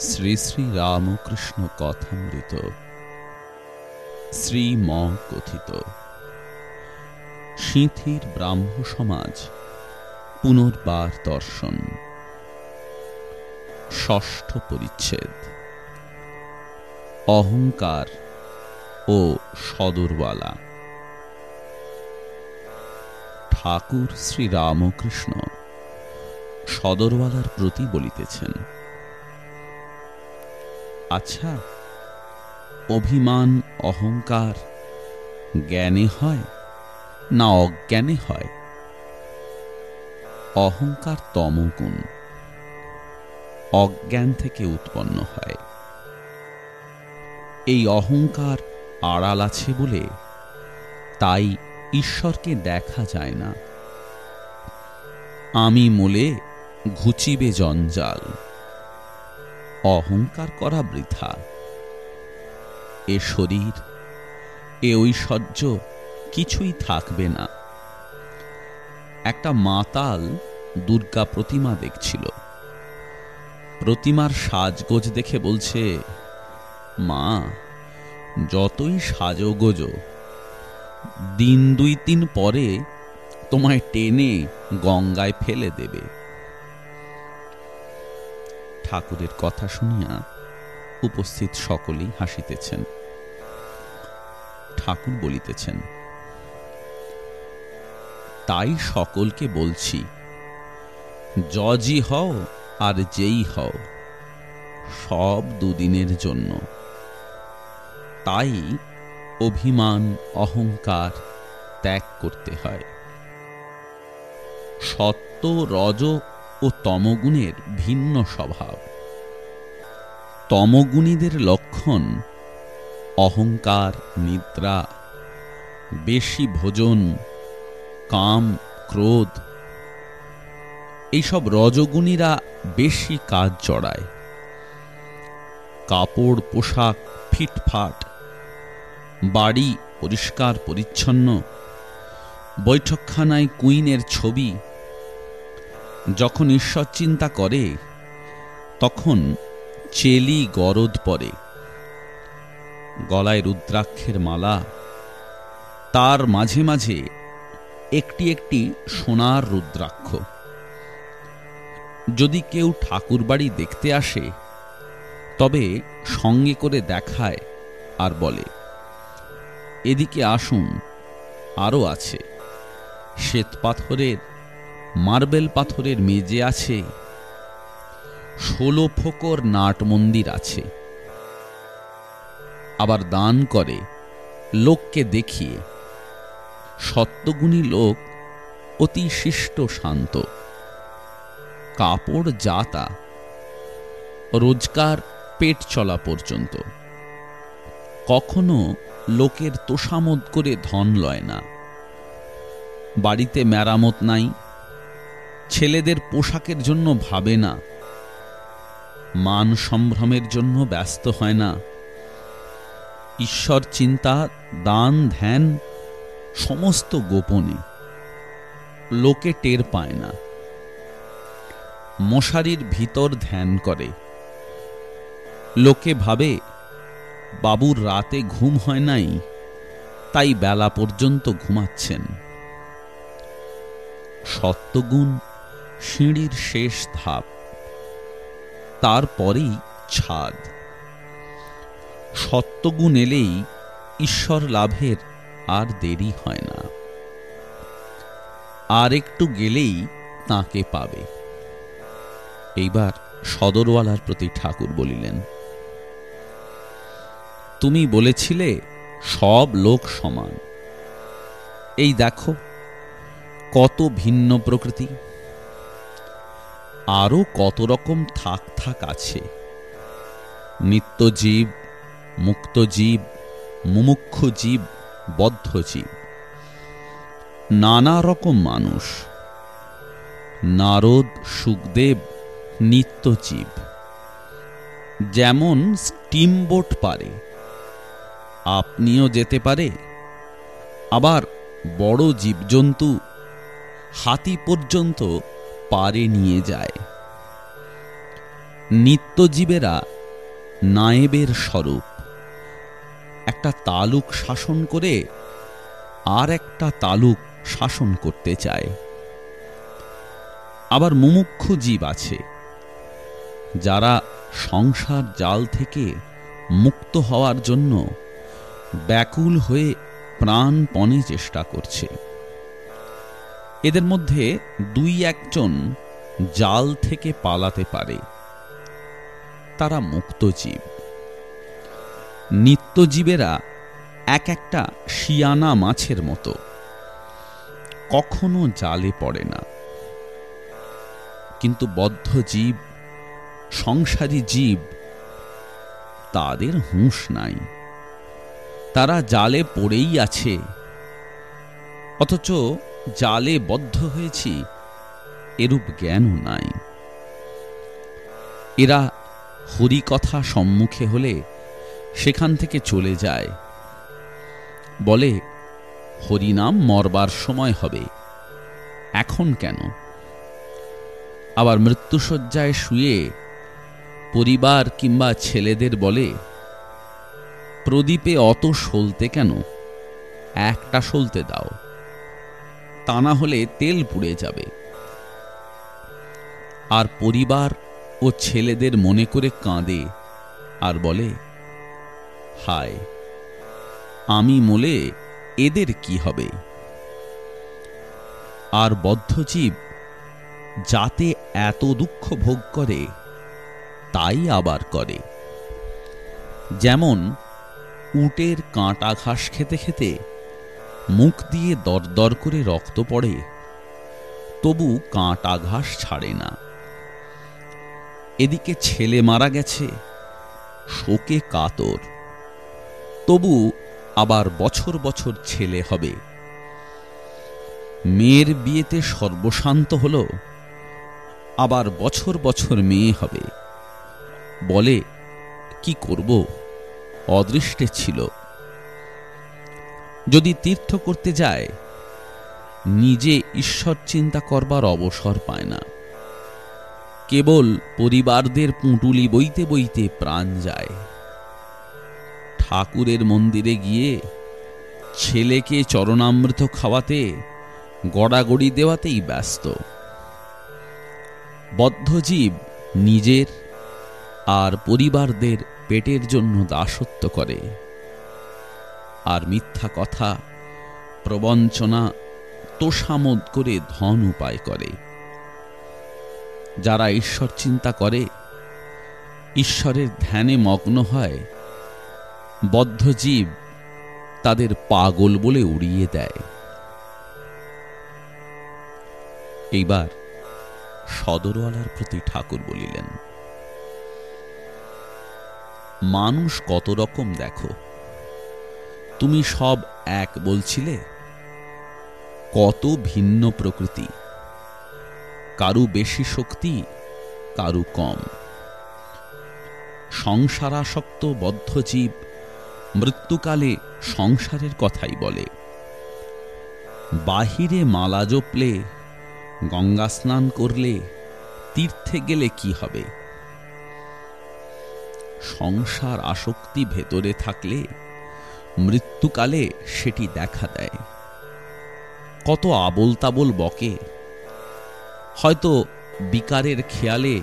শ্রী শ্রী রামকৃষ্ণ কথামৃত। শ্রী ম কথিত। সিঁথির ব্রাহ্ম সমাজ পুনর্বার দর্শন। ষষ্ঠ পরিচ্ছেদ। অহংকার ও সদরওয়ালা। ঠাকুর শ্রী রামকৃষ্ণ সদরওয়ালার প্রতি বলিতেছেন আচ্ছা অভিমান, অহংকার জ্ঞানে হয় না অজ্ঞানে হয়? অহংকার তমগুণ অজ্ঞান থেকে উৎপন্ন হয়। এই অহংকার আড়াল আছে বলে তাই ঈশ্বরকে দেখা যায় না। আমি মোলে ঘুচিবে জঞ্জাল। অহংকার করা বৃথা। এ শরীর, এ ঐশ্বর্য কিছুই থাকবে না। একটা মাতাল দুর্গা প্রতিমা দেখছিল। প্রতিমার সাজগোজ দেখে বলছে, মা, যতই সাজগোজ, দিন দুই তিন পরে তোমায় টেনে গঙ্গায় ফেলে দেবে। ঠাকুরের কথা শুনিয়া উপস্থিত সকলেই হাসিতেছেন। ঠাকুর বলিতেছেন, তাই সকলকে বলছি জজি হও আর যেই হও, সব দুদিনের জন্য। তাই অভিমান, অহংকার ত্যাগ করতে হয়। সত্য রজ ও তমগুণের ভিন্ন স্বভাব। তমগুণীদের লক্ষণ অহংকার, নিদ্রা, বেশি ভোজন, কাম, ক্রোধ। এইসব রজগুণীরা বেশি কাজ জড়ায়। কাপড়, পোশাক, ফিটফাট, বাড়ি পরিষ্কার পরিচ্ছন্ন বৈঠকখানায় কুইনের ছবি যখন ঈশ্বর চিন্তা করে, তখন চেলি গরদ পরে। গলায় রুদ্রাক্ষের মালা। তার মাঝে মাঝে একটি একটি সোনার রুদ্রাক্ষ। যদি কেউ ঠাকুর বাড়ি দেখতে আসে, তবে সঙ্গে করে দেখায় আর বলে, এদিকে আসুন আরও আছে। শ্বেত পাথরের মার্বেল পাথরের মেজে আছে। ষোলো ফোকর নাট মন্দির আছে। আবার দান করে লোককে দেখিয়ে সত্যগুণী লোক অতি শিষ্ট শান্ত। কাপড় জাতা রোজগার পেট চলা পর্যন্ত। কখনো লোকের তোষামত করে ধন লয় না। বাড়িতে মেরামত নাই ছেলেদের পোশাকের জন্য ভাবে না। মান সম্ভ্রমের জন্য ব্যস্ত হয় না। ঈশ্বর চিন্তা, দান, ধ্যান সমস্ত গোপনে। লোকে টের পায় না। মশারির ভিতর ধ্যান করে। লোকে ভাবে, বাবুর রাতে ঘুম হয় নাই, তাই বেলা পর্যন্ত ঘুমাচ্ছেন। সত্যগুণ সিঁড়ির শেষ ধাপ, তারপরেই ছাদ। সত্যগুণ এলেই ঈশ্বর লাভের আর দেরি হয় না। আর একটু গেলেই তাকে পাবে। এইবার সদরওয়ালার প্রতি ঠাকুর বলিলেন, তুমি বলেছিলে সব লোক সমান। এই দেখো, কত ভিন্ন প্রকৃতি। আরও কত রকম থাক থাক আছে। নিত্যজীব, মুক্তজীব মুমুক্ষু জীব বদ্ধ জীব নানা রকম মানুষ। নারদ, সুখদেব, নিত্যজীব। যেমন স্টিমবোট পারে। আপনিও যেতে পারে। আবার বড় জীবজন্তু হাতি পর্যন্ত পারে নিয়ে যায়। নিত্যজীবেরা নায়েবের স্বরূপ। একটা তালুক শাসন করে আর একটা তালুক শাসন করতে চায়। আবার মুমুক্ষ জীব আছে, যারা সংসার জাল থেকে মুক্ত হওয়ার জন্য ব্যাকুল হয়ে প্রাণপণে চেষ্টা করছে। এদের মধ্যে দুই একজন জাল থেকে পালাতে পারে। তারা মুক্ত জীব। নিত্যজীবেরা এক একটা শিয়ানা মাছের মতো। কখনো জালে পড়ে না। কিন্তু বদ্ধ জীব, সংসারী জীব, তাদের হুঁশ নাই। তারা জালে পড়েই আছে। অথচ জালে বদ্ধ হয়েছি, এরূপ জ্ঞানও নাই। এরা হরিকথা সম্মুখে হলে সেখান থেকে চলে যায়। বলে, হরিনাম মরবার সময় হবে। এখন কেন? আবার মৃত্যুসজ্জায় শুয়ে পরিবার কিংবা ছেলেদের বলে, প্রদীপে অত সলতে কেন? একটা সলতে দাও। তা না হলে তেল পুড়ে যাবে। আর পরিবার ও ছেলেদের মনে করে কাঁদে আর বলে, হায়, আমি মোলে এদের কি হবে? আর বদ্ধজীব যাতে এত দুঃখ ভোগ করে, তাই আবার করে। যেমন উটের কাঁটা ঘাস খেতে খেতে মুখ দিয়ে দরদর করে রক্ত পড়ে, তবু কাঁটা ঘাস ছাড়ে না। এদিকে ছেলে মারা গেছে, শোকে কাতর। তবু আবার বছর বছর ছেলে হবে। মেয়ের বিয়েতে সর্বশান্ত হল, আবার বছর বছর মেয়ে হবে। বলে, কি করব? অদৃষ্টে ছিল। যদি তীর্থ করতে যায়, নিজে ঈশ্বর চিন্তা করবার অবসর পায় না। কেবল পরিবারদের পুঁটুলি বইতে বইতে প্রাণ যায়। ঠাকুরের মন্দিরে গিয়ে ছেলেকে চরণামৃত খাওয়াতে, গড়াগড়ি দেওয়াতেই ব্যস্ত। বদ্ধজীব নিজের আর পরিবারদের পেটের জন্য দাসত্ব করে। আর মিথ্যা কথা প্রবঞ্চনা তোষামোদ করে ধন উপায় করে। যারা ঈশ্বর চিন্তা করে, ঈশ্বরের ধ্যানে মগ্ন হয় বদ্ধজীব তাদের পাগল বলে উড়িয়ে দেয়। এইবার সদরওয়ালার প্রতি ঠাকুর বলিলেন, মানুষ কত রকম দেখো তুমি সব এক বলছিলে? কত ভিন্ন প্রকৃতি। কারু বেশি শক্তি, কারু কম। সংসারাসক্ত বদ্ধজীব মৃত্যুকালে সংসারের কথাই বলে। বাহিরে মালা জপলে, গঙ্গা স্নান করলে তীর্থে গেলে কি হবে? সংসার আসক্তি ভেতরে থাকলে মৃত্যুকালে সেটি দেখা দেয়। কত আবল তাবোল বকে। হয়তো বিকারের খেয়ালে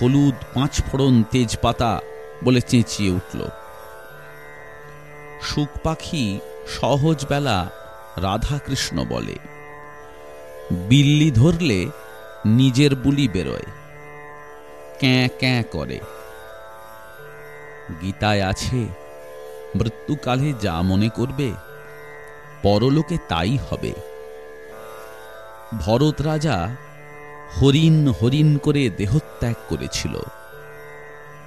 হলুদ পাঁচ ফোড়ন তেজপাতা বলে চেঁচিয়ে উঠল। সুখ পাখি সহজ বেলা রাধাকৃষ্ণ বলে। বিল্লি ধরলে নিজের বুলি বেরোয়। ক্যাঁ ক্যাঁ করে। গীতায় আছে মৃত্যুকালে যা মনে করবে, পরলোকে তাই হবে। ভরত রাজা হরিণ হরিণ করে দেহত্যাগ করেছিল।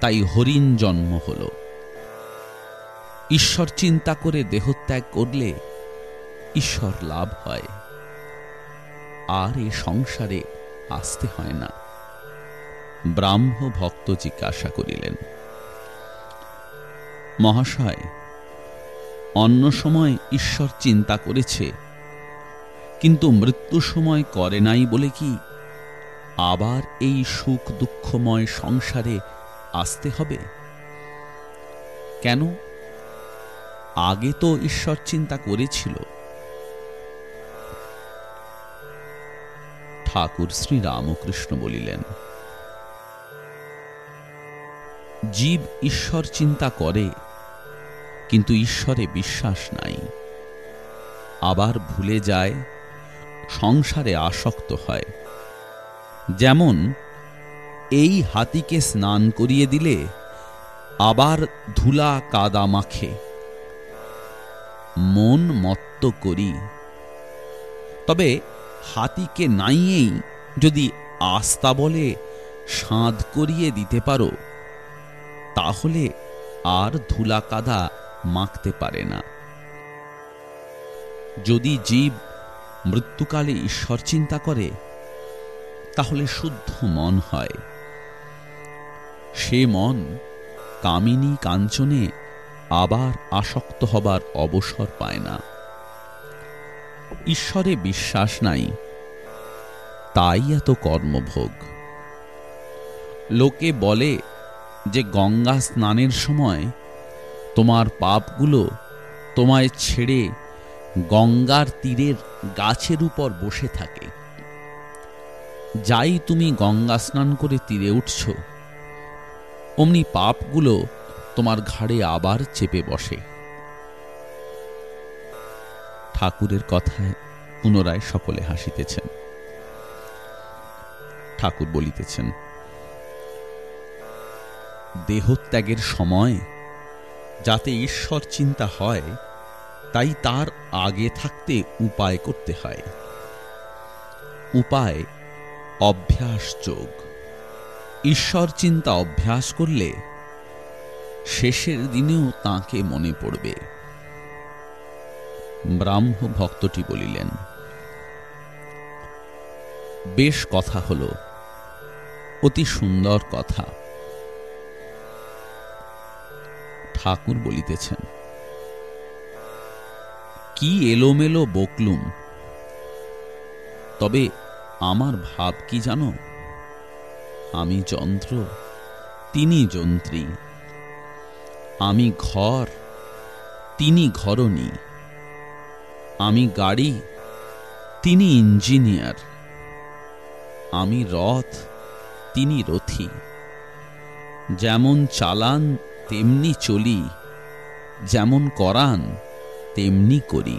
তাই হরিণ জন্ম হল। ঈশ্বর চিন্তা করে দেহত্যাগ করলে ঈশ্বর লাভ হয়। আর এ সংসারে আসতে হয় না। ব্রাহ্ম ভক্ত জিজ্ঞাসা করিলেন মহাশয়, অন্য সময় ঈশ্বর চিন্তা করেছে, কিন্তু মৃত্যু সময় করে নাই বলে কি আবার এই সুখ দুঃখময় সংসারে আসতে হবে? কেন? আগে তো ঈশ্বর চিন্তা করেছিল। ঠাকুর শ্রী রামকৃষ্ণ বলিলেন, জীব ঈশ্বর চিন্তা করে কিন্তু ঈশ্বরে বিশ্বাস নাই। আবার ভুলে যায়, সংসারে আসক্ত হয়। যেমন, এই হাতিকে স্নান করিয়ে দিলে আবার ধুলা কাদা মাখে। মন মত্ত করি। তবে হাতিকে নাইয়েই যদি আস্তা বলে সাঁধ করিয়ে দিতে পারো, তাহলে আর ধুলা কাদা মাখতে পারে না। যদি জীব মৃত্যুকালে ঈশ্বর চিন্তা করে, তাহলে শুদ্ধ মন হয়। সে মন কামিনী কাঞ্চনে আবার আসক্ত হবার অবসর পায় না। ঈশ্বরে বিশ্বাস নাই, তাই এত কর্মভোগ। লোকে বলে যে গঙ্গা স্নানের সময় তোমার পাপগুলো তোমায় ছেড়ে গঙ্গার তীরের গাছের উপর বসে থাকে। যাই তুমি গঙ্গা স্নান করে তীরে উঠছ, অমনি পাপগুলো তোমার ঘাড়ে আবার চেপে বসে। ঠাকুরের কথায় পুনরায় সকলে হাসিতেছেন। ঠাকুর বলিতেছেন, দেহত্যাগের সময় যাতে ঈশ্বর চিন্তা হয়, তাই তার আগে থাকতে উপায় করতে হয়। উপায়, অভ্যাস যোগ। ঈশ্বর চিন্তা অভ্যাস করলে, শেষের দিনেও তাকে মনে পড়বে। ব্রাহ্ম ভক্তটি বলিলেন, বেশ কথা হল, অতি সুন্দর কথা। ঠাকুর বলিতেছেন, কি এলোমেলো বকলুম। তবে আমার ভাব কি জানো? আমি যন্ত্র, তিনি যন্ত্রী। আমি ঘর, তিনি ঘরণী। আমি গাড়ি, তিনি ইঞ্জিনিয়ার। আমি রথ, তিনি রথী। যেমন চালান তেমনি চলি যেমন করান তেমনি করি।